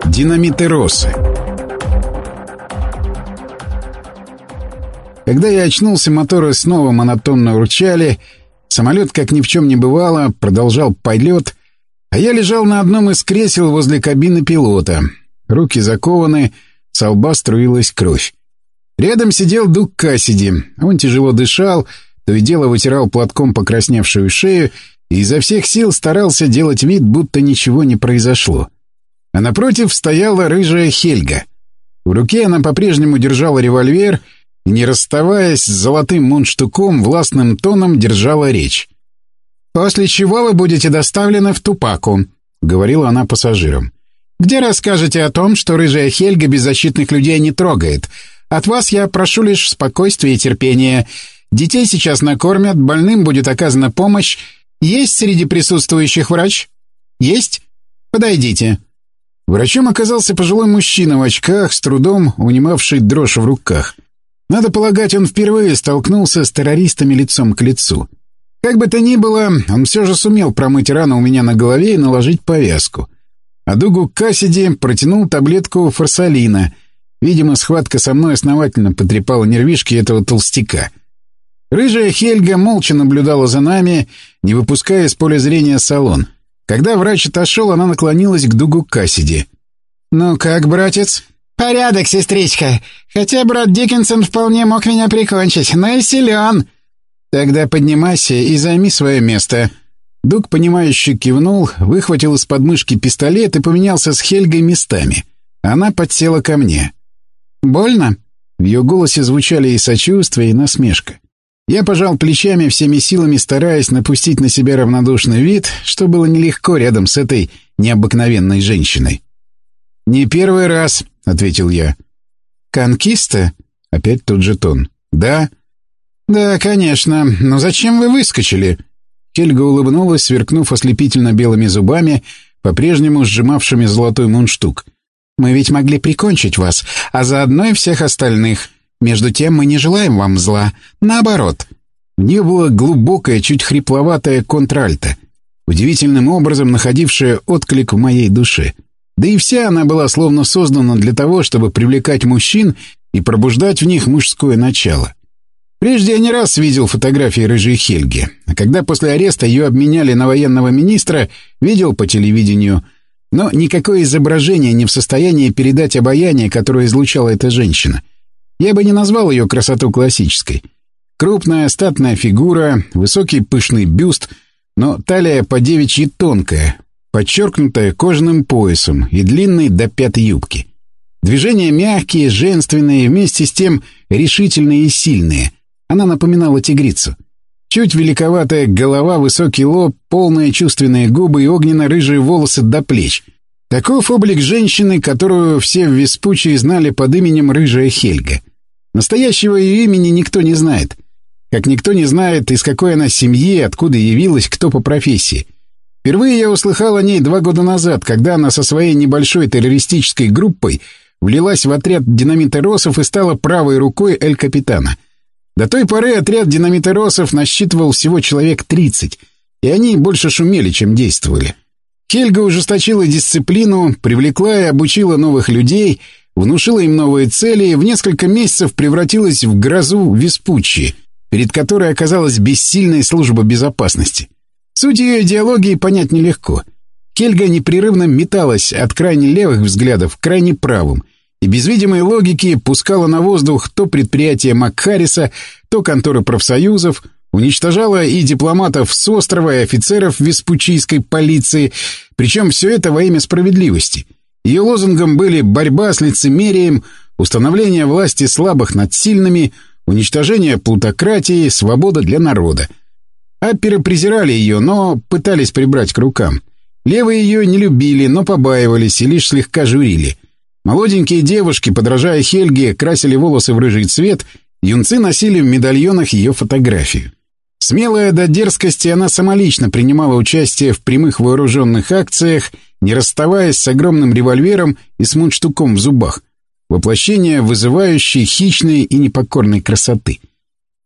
Динамитеросы. Когда я очнулся, моторы снова монотонно урчали, Самолет, как ни в чем не бывало, продолжал полет, а я лежал на одном из кресел возле кабины пилота. Руки закованы, с лба струилась кровь. Рядом сидел Дуг Кассиди. Он тяжело дышал, то и дело вытирал платком покрасневшую шею и изо всех сил старался делать вид, будто ничего не произошло. А напротив стояла рыжая Хельга. В руке она по-прежнему держала револьвер не расставаясь с золотым мундштуком, властным тоном держала речь. «После чего вы будете доставлены в Тупаку», — говорила она пассажирам. «Где расскажете о том, что рыжая Хельга беззащитных людей не трогает. От вас я прошу лишь спокойствия и терпения. Детей сейчас накормят, больным будет оказана помощь. Есть среди присутствующих врач? Есть? Подойдите». Врачом оказался пожилой мужчина в очках, с трудом унимавший дрожь в руках. Надо полагать, он впервые столкнулся с террористами лицом к лицу. Как бы то ни было, он все же сумел промыть рану у меня на голове и наложить повязку. А Дугу Кассиди протянул таблетку форсалина. Видимо, схватка со мной основательно потрепала нервишки этого толстяка. Рыжая Хельга молча наблюдала за нами, не выпуская из поля зрения салон — когда врач отошел, она наклонилась к Дугу Кассиди. «Ну как, братец?» «Порядок, сестричка. Хотя брат Диккенсон вполне мог меня прикончить, но и силен». «Тогда поднимайся и займи свое место». Дуг, понимающе кивнул, выхватил из подмышки пистолет и поменялся с Хельгой местами. Она подсела ко мне. «Больно?» В ее голосе звучали и сочувствие, и насмешка. Я пожал плечами всеми силами, стараясь напустить на себя равнодушный вид, что было нелегко рядом с этой необыкновенной женщиной. «Не первый раз», — ответил я. «Конкиста?» — опять тот же тон. «Да?» «Да, конечно. Но зачем вы выскочили?» Хельга улыбнулась, сверкнув ослепительно белыми зубами, по-прежнему сжимавшими золотой мундштук. «Мы ведь могли прикончить вас, а заодно и всех остальных. Между тем мы не желаем вам зла. Наоборот. В нее было глубокое, чуть хрипловатое контральто, удивительным образом находившее отклик в моей душе. Да и вся она была словно создана для того, чтобы привлекать мужчин и пробуждать в них мужское начало. Прежде я не раз видел фотографии рыжей Хельги, а когда после ареста ее обменяли на военного министра, видел по телевидению, но никакое изображение не в состоянии передать обаяние, которое излучала эта женщина. Я бы не назвал ее красоту классической. Крупная, статная фигура, высокий пышный бюст, но талия по девичьи тонкая, подчеркнутая кожаным поясом и длинной до пятой юбки. Движения мягкие, женственные, вместе с тем решительные и сильные. Она напоминала тигрицу. Чуть великоватая голова, высокий лоб, полные чувственные губы и огненно-рыжие волосы до плеч. Таков облик женщины, которую все в Веспучии знали под именем Рыжая Хельга. Настоящего ее имени никто не знает. Как никто не знает, из какой она семьи, откуда явилась, кто по профессии. Впервые я услыхал о ней два года назад, когда она со своей небольшой террористической группой влилась в отряд динамитеросов и стала правой рукой Эль-Капитана. До той поры отряд динамитеросов насчитывал всего человек 30, и они больше шумели, чем действовали. Хельга ужесточила дисциплину, привлекла и обучила новых людей — внушила им новые цели и в несколько месяцев превратилась в грозу Веспуччи, перед которой оказалась бессильная служба безопасности. Суть ее идеологии понять нелегко. Кельга непрерывно металась от крайне левых взглядов к крайне правым и без видимой логики пускала на воздух то предприятия Макхариса, то конторы профсоюзов, уничтожала и дипломатов с острова, и офицеров веспучийской полиции, причем все это во имя справедливости — ее лозунгом были борьба с лицемерием, установление власти слабых над сильными, уничтожение плутократии, свобода для народа. Апперы презирали ее, но пытались прибрать к рукам. Левые ее не любили, но побаивались и лишь слегка журили. Молоденькие девушки, подражая Хельге, красили волосы в рыжий цвет, юнцы носили в медальонах ее фотографию. Смелая до дерзкости, она самолично принимала участие в прямых вооруженных акциях, не расставаясь с огромным револьвером и с мундштуком в зубах. Воплощение вызывающей хищной и непокорной красоты.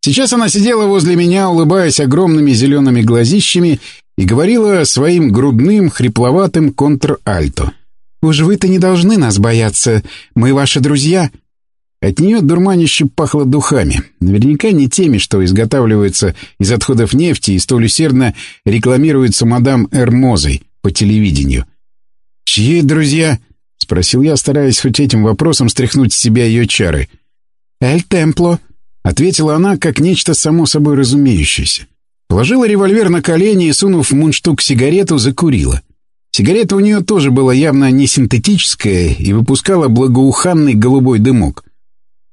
Сейчас она сидела возле меня, улыбаясь огромными зелеными глазищами, и говорила своим грудным, хрипловатым контр-альто. «Уж вы-то не должны нас бояться. Мы ваши друзья. От нее дурманище пахло духами. Наверняка не теми, что изготавливаются из отходов нефти и столь усердно рекламируются мадам Эрмозой по телевидению. «Чьи друзья?» — спросил я, стараясь хоть этим вопросом стряхнуть с себя ее чары. «Эль Темпло», — ответила она, как нечто само собой разумеющееся. Положила револьвер на колени и, сунув мундштук сигарету, закурила. Сигарета у нее тоже была явно не синтетическая и выпускала благоуханный голубой дымок.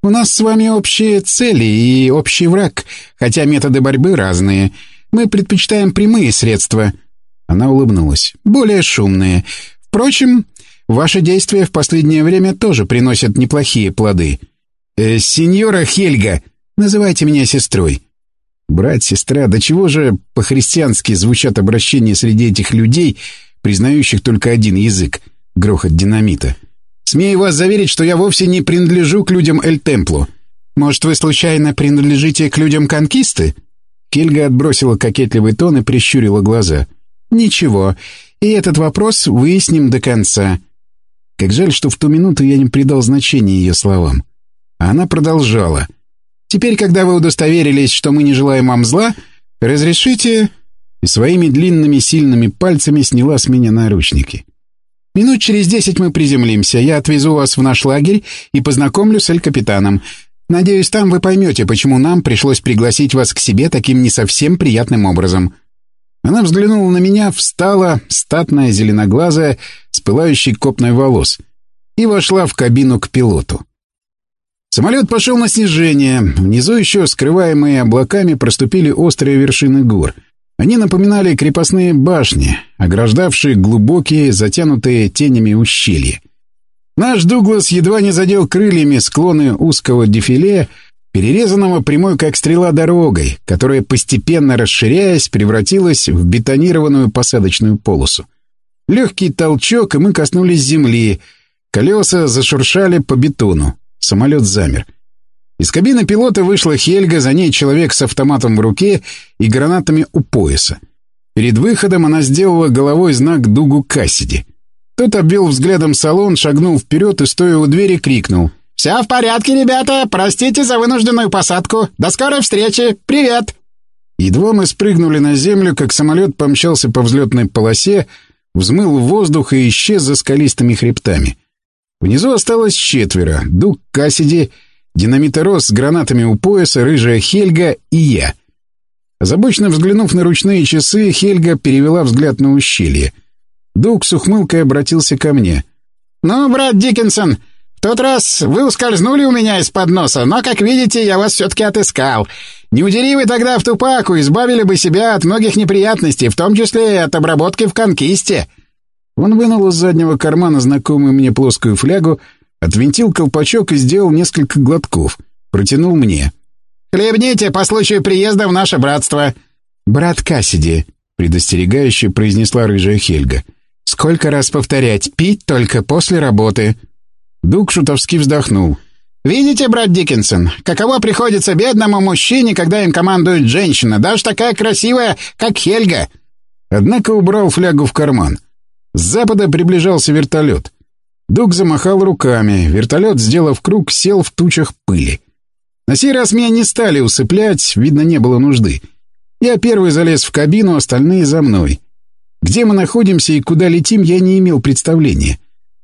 «У нас с вами общие цели и общий враг, хотя методы борьбы разные. Мы предпочитаем прямые средства». Она улыбнулась. «Более шумные. Впрочем, ваши действия в последнее время тоже приносят неплохие плоды». «Э, «Сеньора Хельга, называйте меня сестрой». Брат, сестра, до чего же по-христиански звучат обращения среди этих людей, признающих только один язык — грохот динамита. Смею вас заверить, что я вовсе не принадлежу к людям Эль-Темплу. Может, вы случайно принадлежите к людям Конкисты?» Кельга отбросила кокетливый тон и прищурила глаза. «Ничего. И этот вопрос выясним до конца». Как жаль, что в ту минуту я не придал значения ее словам. Она продолжала. «Теперь, когда вы удостоверились, что мы не желаем вам зла, разрешите...» И своими длинными сильными пальцами сняла с меня наручники. Минут через десять мы приземлимся. Я отвезу вас в наш лагерь и познакомлю с эль-капитаном. Надеюсь, там вы поймете, почему нам пришлось пригласить вас к себе таким не совсем приятным образом». Она взглянула на меня, встала, статная, зеленоглазая, с пылающей копной волос, и вошла в кабину к пилоту. Самолет пошел на снижение. Внизу еще, скрываемые облаками, проступили острые вершины гор — они напоминали крепостные башни, ограждавшие глубокие, затянутые тенями ущелья. Наш Дуглас едва не задел крыльями склоны узкого дефиле, перерезанного прямой как стрела дорогой, которая, постепенно расширяясь, превратилась в бетонированную посадочную полосу. Легкий толчок, и мы коснулись земли. Колеса зашуршали по бетону. Самолет замер. — из кабины пилота вышла Хельга, за ней человек с автоматом в руке и гранатами у пояса. Перед выходом она сделала головой знак Дугу Кассиди. Тот обвел взглядом салон, шагнул вперед и, стоя у двери, крикнул. «Все в порядке, ребята! Простите за вынужденную посадку! До скорой встречи! Привет!» Едва мы спрыгнули на землю, как самолет помчался по взлетной полосе, взмыл в воздух и исчез за скалистыми хребтами. Внизу осталось четверо — Дуг Кассиди — Динамиторос с гранатами у пояса, рыжая Хельга и я. Озабоченно взглянув на ручные часы, Хельга перевела взгляд на ущелье. Дуг с ухмылкой обратился ко мне. «Ну, брат Диккенсон, в тот раз вы ускользнули у меня из-под носа, но, как видите, я вас все-таки отыскал. Не удери вы тогда в тупаку, избавили бы себя от многих неприятностей, в том числе и от обработки в конкисте». Он вынул из заднего кармана знакомую мне плоскую флягу Отвинтил колпачок и сделал несколько глотков. Протянул мне. «Хлебните по случаю приезда в наше братство!» «Брат Кассиди», — предостерегающе произнесла рыжая Хельга. «Сколько раз повторять? Пить только после работы». Дуг шутовски вздохнул. «Видите, брат Диккенсон, каково приходится бедному мужчине, когда им командует женщина, даже такая красивая, как Хельга?» Однако убрал флягу в карман. С запада приближался вертолет. Дуг замахал руками. Вертолет, сделав круг, сел в тучах пыли. На сей раз меня не стали усыплять, видно, не было нужды. Я первый залез в кабину, остальные за мной. Где мы находимся и куда летим, я не имел представления.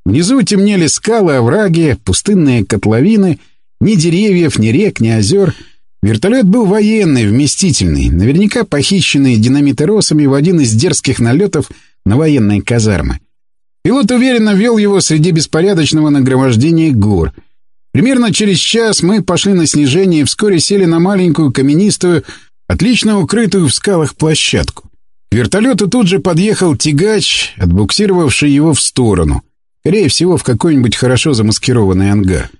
Внизу темнели скалы, овраги, пустынные котловины, ни деревьев, ни рек, ни озер. Вертолет был военный, вместительный, наверняка похищенный динамиторосами в один из дерзких налетов на военные казармы. Пилот уверенно вел его среди беспорядочного нагромождения гор. Примерно через час мы пошли на снижение и вскоре сели на маленькую каменистую, отлично укрытую в скалах площадку. К вертолету тут же подъехал тягач, отбуксировавший его в сторону. Скорее всего, в какой-нибудь хорошо замаскированный ангар.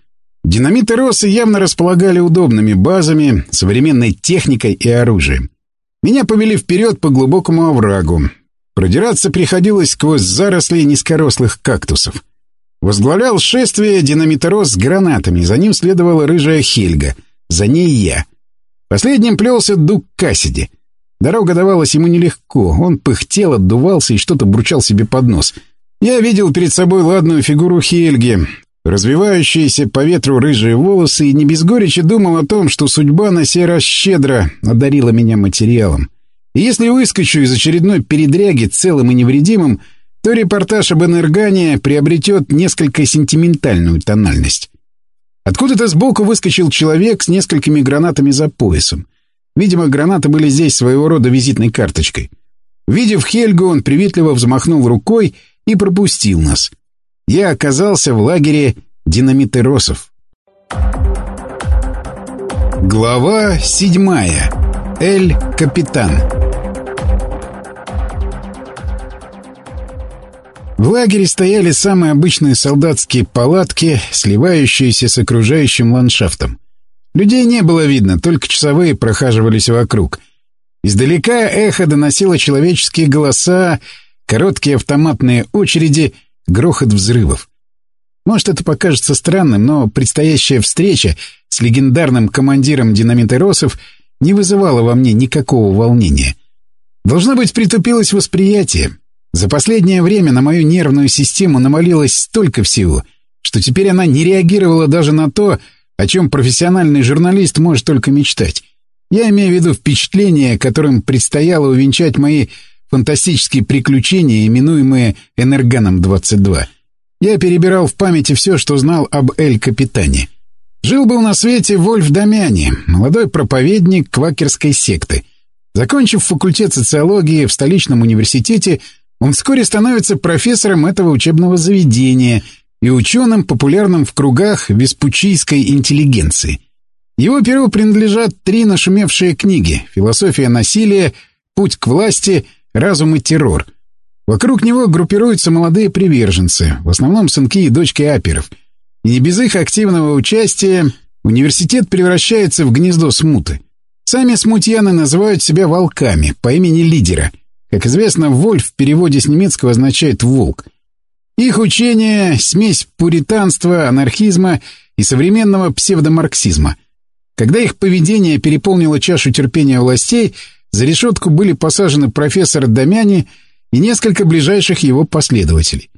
Динамиты Россы явно располагали удобными базами, современной техникой и оружием. Меня повели вперед по глубокому оврагу. Продираться приходилось сквозь заросли низкорослых кактусов. Возглавлял шествие динамиторос с гранатами, за ним следовала рыжая Хельга, за ней я. Последним плелся Дуг Кассиди. Дорога давалась ему нелегко, он пыхтел, отдувался и что-то бурчал себе под нос. Я видел перед собой ладную фигуру Хельги, развивающиеся по ветру рыжие волосы, и не без горечи думал о том, что судьба на сей раз щедро одарила меня материалом. И если выскочу из очередной передряги целым и невредимым, то репортаж об энергане приобретет несколько сентиментальную тональность. Откуда-то сбоку выскочил человек с несколькими гранатами за поясом. Видимо, гранаты были здесь своего рода визитной карточкой. Увидев Хельгу, он приветливо взмахнул рукой и пропустил нас. Я оказался в лагере динамитеросов. Глава седьмая. Эль-Капитан. В лагере стояли самые обычные солдатские палатки, сливающиеся с окружающим ландшафтом. Людей не было видно, только часовые прохаживались вокруг. Издалека эхо доносило человеческие голоса, короткие автоматные очереди, грохот взрывов. Может, это покажется странным, но предстоящая встреча с легендарным командиром динамитеросов не вызывала во мне никакого волнения. Должно быть, притупилось восприятие. За последнее время на мою нервную систему навалилось столько всего, что теперь она не реагировала даже на то, о чем профессиональный журналист может только мечтать. Я имею в виду впечатления, которым предстояло увенчать мои фантастические приключения, именуемые «Энерганом-22». Я перебирал в памяти все, что знал об Эль-Капитане. Жил-был на свете Вольф Дамяни, молодой проповедник квакерской секты. Закончив факультет социологии в столичном университете, он вскоре становится профессором этого учебного заведения и ученым, популярным в кругах веспучийской интеллигенции. Его перу принадлежат три нашумевшие книги «Философия насилия», «Путь к власти», «Разум и террор». Вокруг него группируются молодые приверженцы, в основном сынки и дочки аперов. И не без их активного участия университет превращается в гнездо смуты. Сами смутьяны называют себя волками по имени лидера. Как известно, «вольф» в переводе с немецкого означает «волк». Их учение — смесь пуританства, анархизма и современного псевдомарксизма. Когда их поведение переполнило чашу терпения властей, за решетку были посажены профессор Дамяни и несколько ближайших его последователей.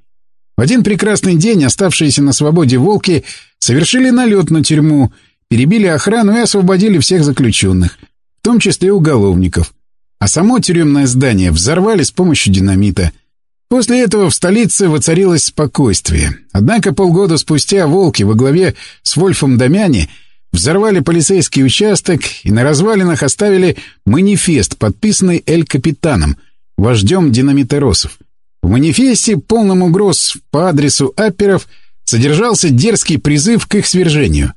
В один прекрасный день оставшиеся на свободе волки совершили налет на тюрьму, перебили охрану и освободили всех заключенных, в том числе уголовников. А само тюремное здание взорвали с помощью динамита — После этого в столице воцарилось спокойствие. Однако полгода спустя волки во главе с Вольфом Дамяни взорвали полицейский участок и на развалинах оставили манифест, подписанный Эль-Капитаном, вождем динамитеросов. В манифесте, полном угроз по адресу аперов, содержался дерзкий призыв к их свержению.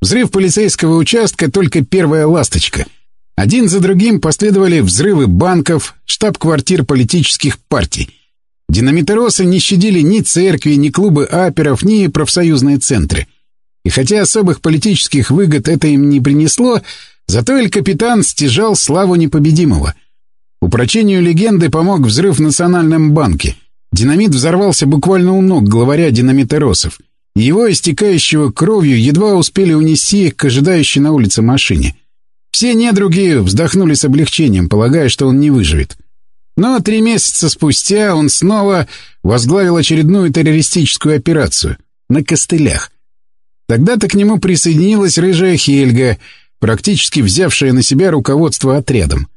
Взрыв полицейского участка — только первая ласточка. Один за другим последовали взрывы банков, штаб-квартир политических партий — Динамитеросы не щадили ни церкви, ни клубы аперов, ни профсоюзные центры. И хотя особых политических выгод это им не принесло, зато Эль-Капитан стяжал славу непобедимого. Упрочению легенды помог взрыв в Национальном банке. Динамит взорвался буквально у ног главаря динамитеросов. Его, истекающего кровью, едва успели унести к ожидающей на улице машине. Все недруги вздохнули с облегчением, полагая, что он не выживет. Но три месяца спустя он снова возглавил очередную террористическую операцию на костылях. Тогда-то к нему присоединилась рыжая Хельга, практически взявшая на себя руководство отрядом.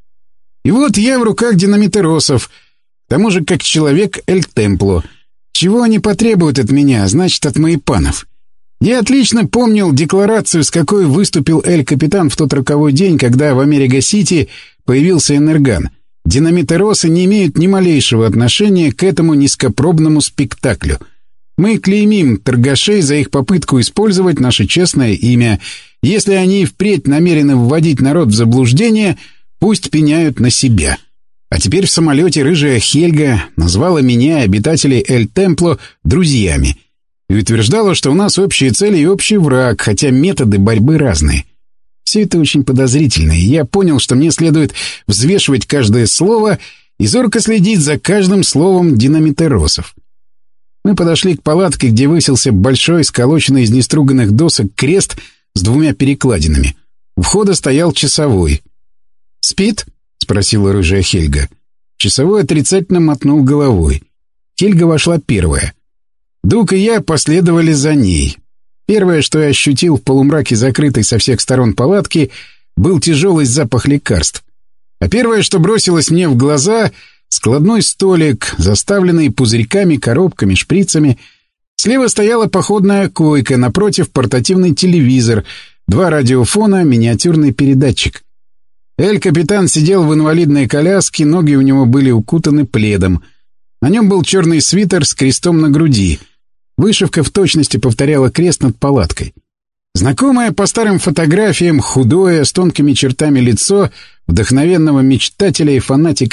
И вот я в руках динамитеросов, к тому же как человек Эль Темпло. Чего они потребуют от меня, значит, от моих Я отлично помнил декларацию, с какой выступил Эль-Капитан в тот роковой день, когда в Америка-Сити появился Энерган — Динамитеросы не имеют ни малейшего отношения к этому низкопробному спектаклю. Мы клеймим торгашей за их попытку использовать наше честное имя. Если они впредь намерены вводить народ в заблуждение, пусть пеняют на себя. А теперь в самолете рыжая Хельга назвала меня и обитателей Эль-Темпло друзьями и утверждала, что у нас общие цели и общий враг, хотя методы борьбы разные. Все это очень подозрительно, и я понял, что мне следует взвешивать каждое слово и зорко следить за каждым словом динамитеросов. Мы подошли к палатке, где высился большой, сколоченный из неструганных досок крест с двумя перекладинами. У входа стоял часовой. «Спит?» — спросила рыжая Хельга. Часовой отрицательно мотнул головой. Хельга вошла первая. Дук и я последовали за ней. Первое, что я ощутил в полумраке закрытой со всех сторон палатки, был тяжелый запах лекарств. А первое, что бросилось мне в глаза — складной столик, заставленный пузырьками, коробками, шприцами. Слева стояла походная койка, напротив портативный телевизор, два радиофона, миниатюрный передатчик. Эль-капитан сидел в инвалидной коляске, ноги у него были укутаны пледом. На нем был черный свитер с крестом на груди. Вышивка в точности повторяла крест над палаткой. Знакомое по старым фотографиям худое, с тонкими чертами лицо вдохновенного мечтателя и фанатика